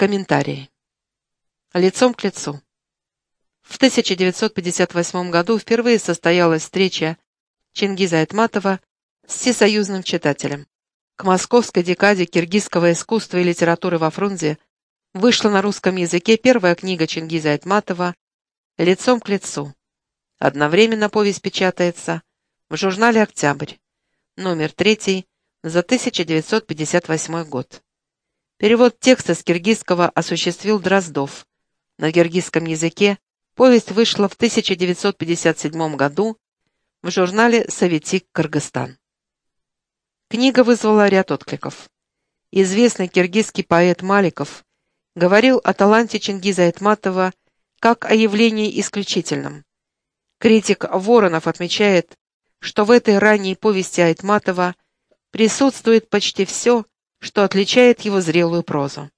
Комментарии. Лицом к лицу. В 1958 году впервые состоялась встреча Чингиза Айтматова с всесоюзным читателем. К московской декаде киргизского искусства и литературы во Фрунзе вышла на русском языке первая книга Чингиза Айтматова «Лицом к лицу». Одновременно повесть печатается в журнале «Октябрь», номер 3 за 1958 год. Перевод текста с киргизского осуществил Дроздов. На киргизском языке повесть вышла в 1957 году в журнале «Советик Кыргызстан». Книга вызвала ряд откликов. Известный киргизский поэт Маликов говорил о таланте Чингиза Айтматова как о явлении исключительном. Критик Воронов отмечает, что в этой ранней повести Айтматова присутствует почти все, что отличает его зрелую прозу.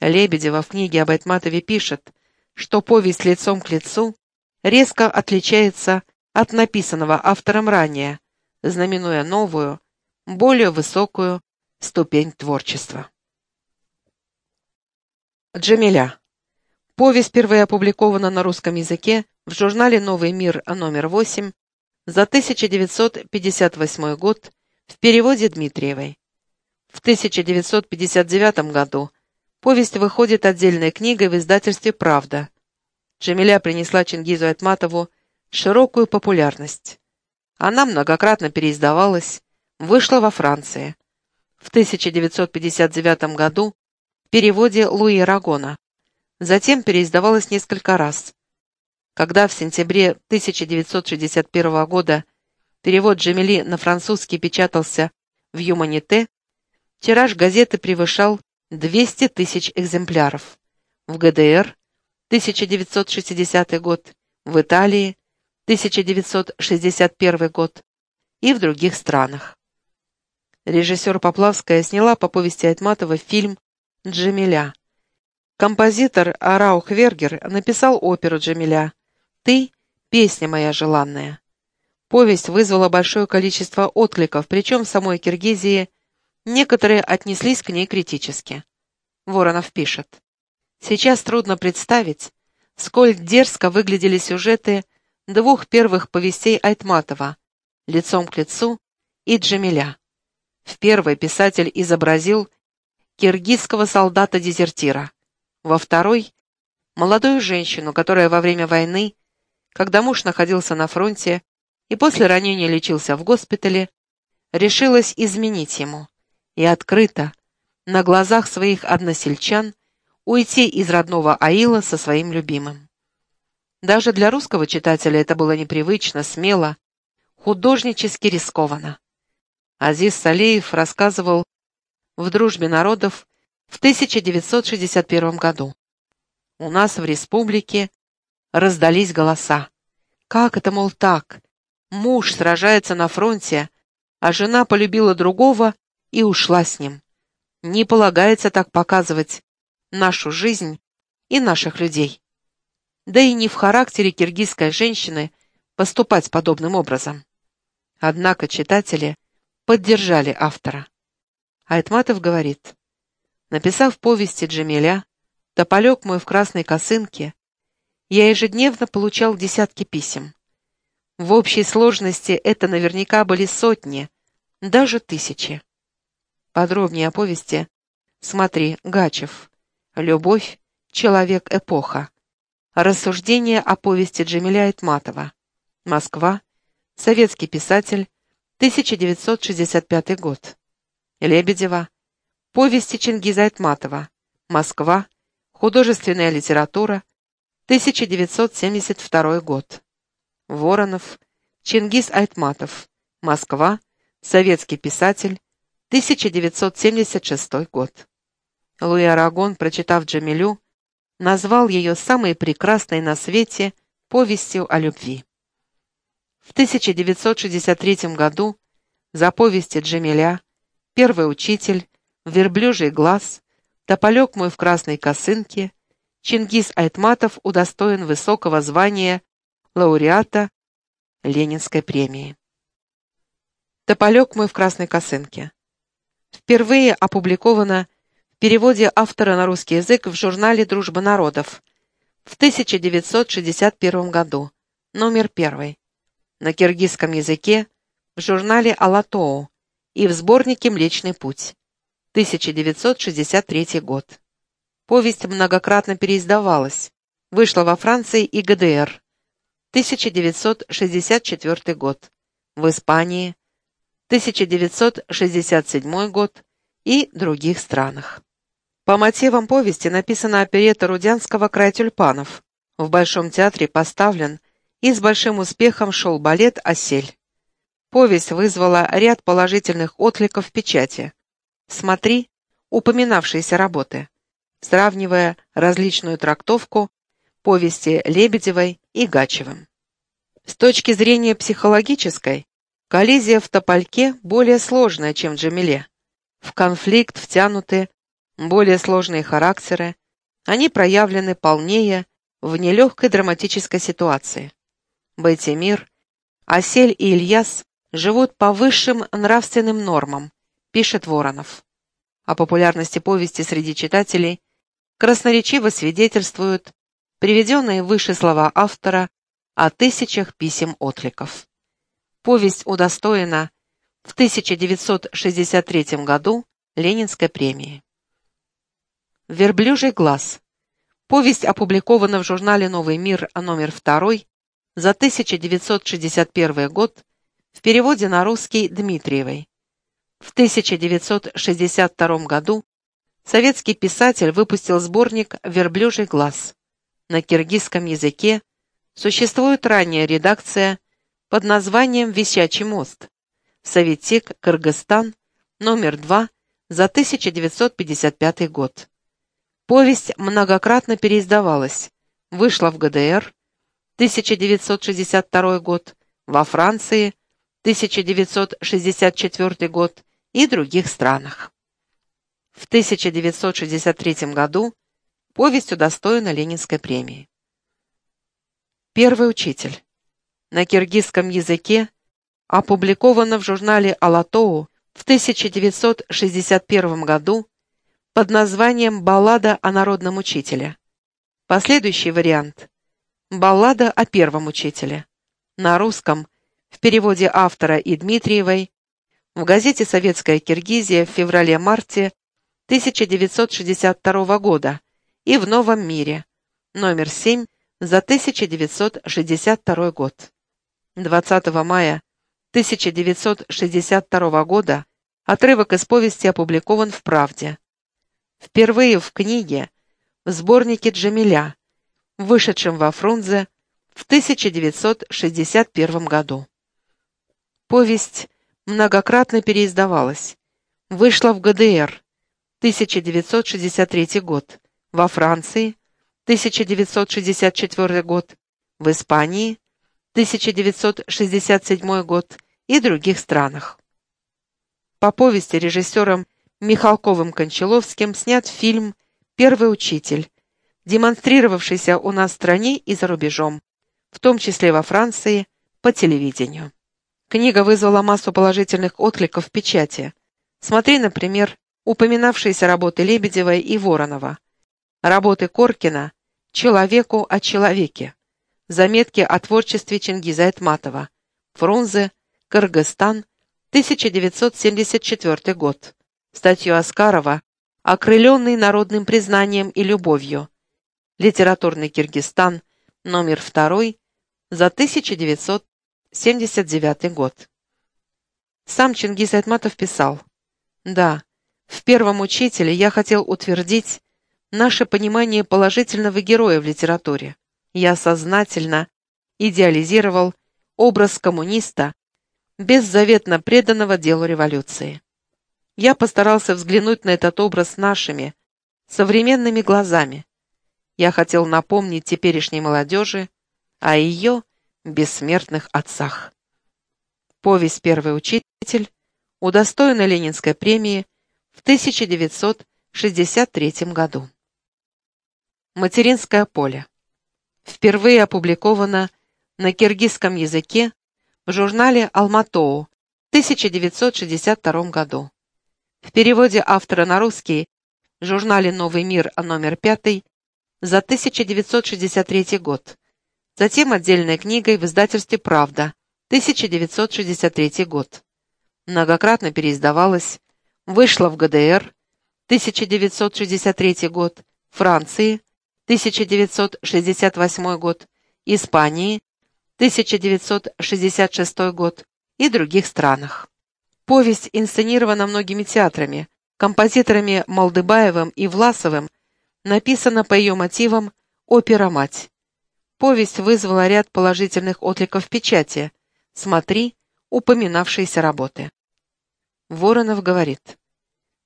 Лебедева в книге об Айтматове пишет, что повесть «Лицом к лицу» резко отличается от написанного автором ранее, знаменуя новую, более высокую ступень творчества. Джамиля. Повесть впервые опубликована на русском языке в журнале «Новый мир» номер 8 за 1958 год в переводе Дмитриевой. В 1959 году повесть выходит отдельной книгой в издательстве «Правда». Джамиля принесла Чингизу Айтматову широкую популярность. Она многократно переиздавалась, вышла во Франции. В 1959 году в переводе Луи Рагона. Затем переиздавалась несколько раз. Когда в сентябре 1961 года перевод Джамили на французский печатался в «Юманите», тираж газеты превышал 200 тысяч экземпляров. В ГДР 1960 год, в Италии 1961 год и в других странах. Режиссер Поплавская сняла по повести Айтматова фильм «Джамиля». Композитор Араух Вергер написал оперу «Джамиля». «Ты — песня моя желанная». Повесть вызвала большое количество откликов, причем в самой Киргизии некоторые отнеслись к ней критически. Воронов пишет. «Сейчас трудно представить, сколь дерзко выглядели сюжеты двух первых повестей Айтматова «Лицом к лицу» и «Джамиля». В первой писатель изобразил киргизского солдата-дезертира. Во второй — молодую женщину, которая во время войны, когда муж находился на фронте и после ранения лечился в госпитале, решилась изменить ему и открыто, на глазах своих односельчан, уйти из родного Аила со своим любимым. Даже для русского читателя это было непривычно, смело, художнически рискованно. Азиз Салеев рассказывал в «Дружбе народов» в 1961 году. У нас в республике раздались голоса. Как это, мол, так? Муж сражается на фронте, а жена полюбила другого и ушла с ним. Не полагается так показывать нашу жизнь и наших людей. Да и не в характере киргизской женщины поступать подобным образом. Однако читатели поддержали автора. Айтматов говорит, написав повести Джамиля «Тополек мой в красной косынке», я ежедневно получал десятки писем. В общей сложности это наверняка были сотни, даже тысячи. Подробнее о повести смотри Гачев «Любовь. Человек. Эпоха». Рассуждение о повести Джамиля Айтматова. Москва. Советский писатель. 1965 год. Лебедева. Повести Чингиза Айтматова. Москва. Художественная литература. 1972 год. Воронов. Чингиз Айтматов. Москва. Советский писатель. 1976 год. Луи Арагон, прочитав Джамилю, назвал ее самой прекрасной на свете повестью о любви. В 1963 году за повести Джамиля «Первый учитель», «Верблюжий глаз», «Тополек мой в красной косынке» Чингис Айтматов удостоен высокого звания лауреата Ленинской премии. «Тополек мой в красной косынке» впервые опубликована в переводе автора на русский язык в журнале «Дружба народов» в 1961 году, номер первый, на киргизском языке в журнале «Алатоу» и в сборнике «Млечный путь», 1963 год. Повесть многократно переиздавалась, вышла во Франции и ГДР, 1964 год, в Испании, 1967 год и других странах. По мотивам повести написана оперета Рудянского «Край тюльпанов». В Большом театре поставлен и с большим успехом шел балет «Осель». Повесть вызвала ряд положительных откликов в печати. Смотри упоминавшиеся работы, сравнивая различную трактовку повести Лебедевой и Гачевым. С точки зрения психологической, коллизия в Топольке более сложная, чем в Джамиле. В конфликт втянуты более сложные характеры, они проявлены полнее в нелегкой драматической ситуации. Байтимир, Асель и Ильяс живут по высшим нравственным нормам, пишет Воронов. О популярности повести среди читателей красноречиво свидетельствуют приведенные выше слова автора о тысячах писем-отликов. Повесть удостоена в 1963 году Ленинской премии. «Верблюжий глаз». Повесть опубликована в журнале «Новый мир» номер 2 за 1961 год в переводе на русский Дмитриевой. В 1962 году советский писатель выпустил сборник «Верблюжий глаз». На киргизском языке существует ранняя редакция под названием «Висячий мост». Советик, Кыргызстан, номер 2 за 1955 год. Повесть многократно переиздавалась, вышла в ГДР 1962 год, во Франции 1964 год и других странах. В 1963 году повесть удостоена Ленинской премии. Первый учитель. На киргизском языке опубликована в журнале «Алатоу» в 1961 году под названием «Баллада о народном учителе». Последующий вариант – «Баллада о первом учителе». На русском, в переводе автора и Дмитриевой, в газете «Советская Киргизия» в феврале-марте 1962 года и в «Новом мире», номер 7 за 1962 год. 20 мая 1962 года отрывок из повести опубликован в «Правде». Впервые в книге, в сборнике Джамиля, вышедшем во Фрунзе в 1961 году. Повесть многократно переиздавалась. Вышла в ГДР 1963 год, во Франции 1964 год, в Испании 1967 год и других странах. По повести режиссером Михалковым-Кончаловским снят фильм «Первый учитель», демонстрировавшийся у нас в стране и за рубежом, в том числе во Франции, по телевидению. Книга вызвала массу положительных откликов в печати. Смотри, например, упоминавшиеся работы Лебедева и Воронова, работы Коркина «Человеку о человеке», заметки о творчестве Чингиза Айтматова, Фрунзе, Кыргызстан, 1974 год, статью Аскарова. «Окрыленный народным признанием и любовью», Литературный Киргизстан, номер 2, за 1979 год. Сам Чингис Айтматов писал, «Да, в первом учителе я хотел утвердить наше понимание положительного героя в литературе. Я сознательно идеализировал образ коммуниста, беззаветно преданного делу революции. Я постарался взглянуть на этот образ нашими, современными глазами. Я хотел напомнить теперешней молодежи о ее бессмертных отцах. Повесть «Первый учитель» удостоена Ленинской премии в 1963 году. Материнское поле. Впервые опубликовано на киргизском языке в журнале «Алматоу» в 1962 году. В переводе автора на русский в журнале «Новый мир» номер 5 за 1963 год. Затем отдельной книгой в издательстве «Правда» 1963 год. Многократно переиздавалась, вышла в ГДР 1963 год, Франции 1968 год, Испании 1966 год и других странах. Повесть инсценирована многими театрами, композиторами Молдыбаевым и Власовым, написана по ее мотивам «Опера «Мать». Повесть вызвала ряд положительных откликов в печати. Смотри упоминавшиеся работы. Воронов говорит,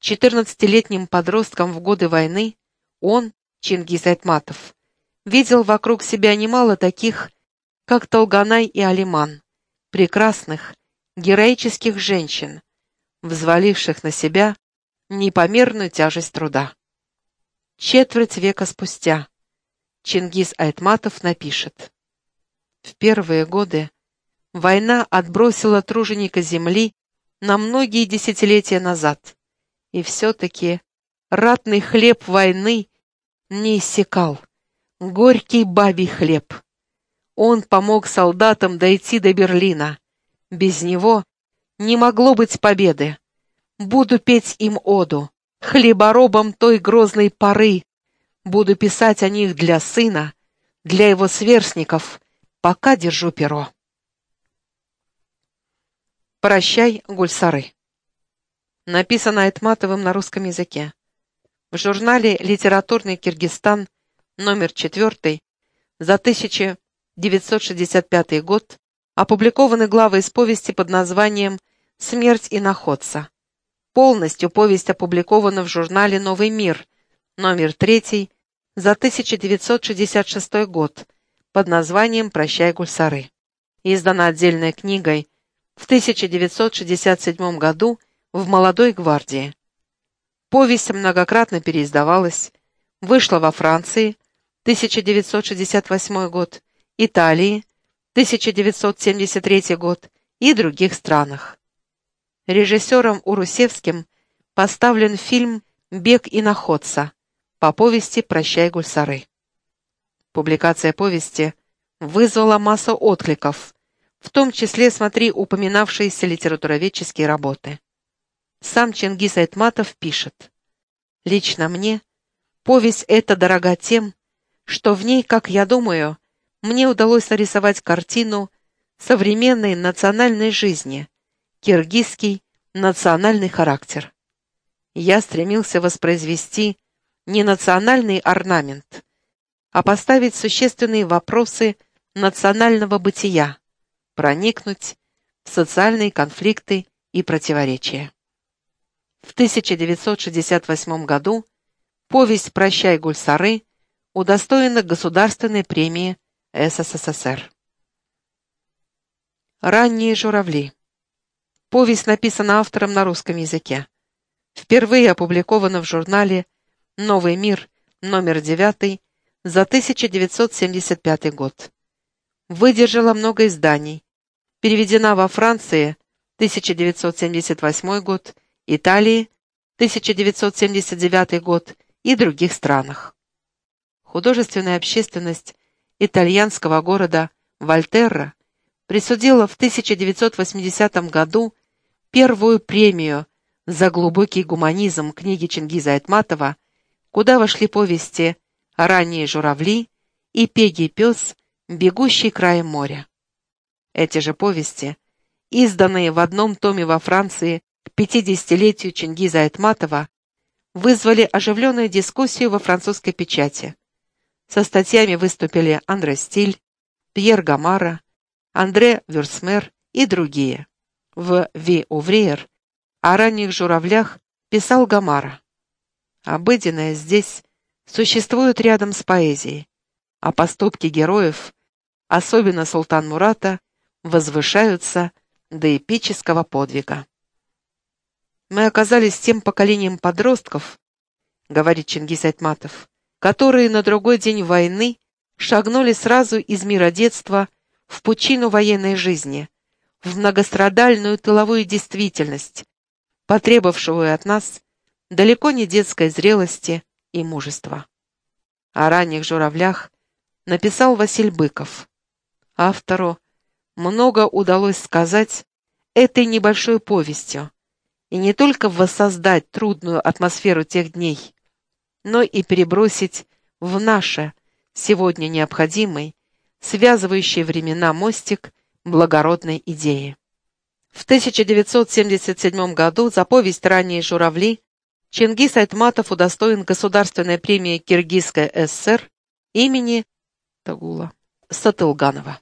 14-летним подростком в годы войны он, Чингис Айтматов, видел вокруг себя немало таких, как Толганай и Алиман, прекрасных, героических женщин, взваливших на себя непомерную тяжесть труда. Четверть века спустя Чингис Айтматов напишет. В первые годы война отбросила труженика земли на многие десятилетия назад, и все-таки ратный хлеб войны не иссякал, горький бабий хлеб. Он помог солдатам дойти до Берлина. Без него не могло быть победы. Буду петь им оду, хлеборобам той грозной поры. Буду писать о них для сына, для его сверстников, пока держу перо. «Прощай, Гульсары». Написано Айтматовым на русском языке. В журнале «Литературный Киргизстан» номер 4 за 1965 год опубликованы главы из повести под названием «Смерть иноходца». Полностью повесть опубликована в журнале «Новый мир» номер 3 за 1966 год под названием «Прощай, Гульсары». Издана отдельной книгой в 1967 году в «Молодой гвардии». Повесть многократно переиздавалась, вышла во Франции, 1968 год, Италии, 1973 год и других странах. Режиссером Урусевским поставлен фильм «Бег и находца» по повести «Прощай, Гульсары». Публикация повести вызвала массу откликов, в том числе, смотри, упоминавшиеся литературоведческие работы. Сам Чингис Айтматов пишет, «Лично мне повесть эта дорога тем, что в ней, как я думаю, мне удалось нарисовать картину современной национальной жизни, киргизский национальный характер. Я стремился воспроизвести не национальный орнамент, а поставить существенные вопросы национального бытия, проникнуть в социальные конфликты и противоречия. В 1968 году повесть «Прощай, Гульсары» удостоена Государственной премии СССР. Ранние журавли. Повесть написана автором на русском языке. Впервые опубликована в журнале «Новый мир» номер 9 за 1975 год. Выдержала много изданий. Переведена во Франции 1978 год, Италии 1979 год и других странах. Художественная общественность итальянского города Вольтерра присудила в 1980 году первую премию за глубокий гуманизм книги Чингиза Айтматова, куда вошли повести «Ранние журавли» и «Пегий пес, бегущий краем моря». Эти же повести, изданные в одном томе во Франции 50-летию Чингиза Айтматова, вызвали оживленную дискуссию во французской печати. Со статьями выступили Андре Стиль, Пьер Гамара, Андре Вюрсмер и другие. В «Ви Увриер» о ранних журавлях писал Гамара. Обыденное здесь существует рядом с поэзией, а поступки героев, особенно Султан Мурата, возвышаются до эпического подвига. Мы оказались тем поколением подростков, говорит Чингис Айтматов, которые на другой день войны шагнули сразу из мира детства в пучину военной жизни, в многострадальную тыловую действительность, потребовавшую от нас далеко не детской зрелости и мужества. О ранних журавлях написал Василь Быков. Автору много удалось сказать этой небольшой повестью, и не только воссоздать трудную атмосферу тех дней, но и перебросить в наше, сегодня необходимый, связывающий времена мостик благородной идеи. В 1977 году за повесть «Ранние журавли» Чингис Айтматов удостоен Государственной премии Киргизской ССР имени Тагула Сатылганова.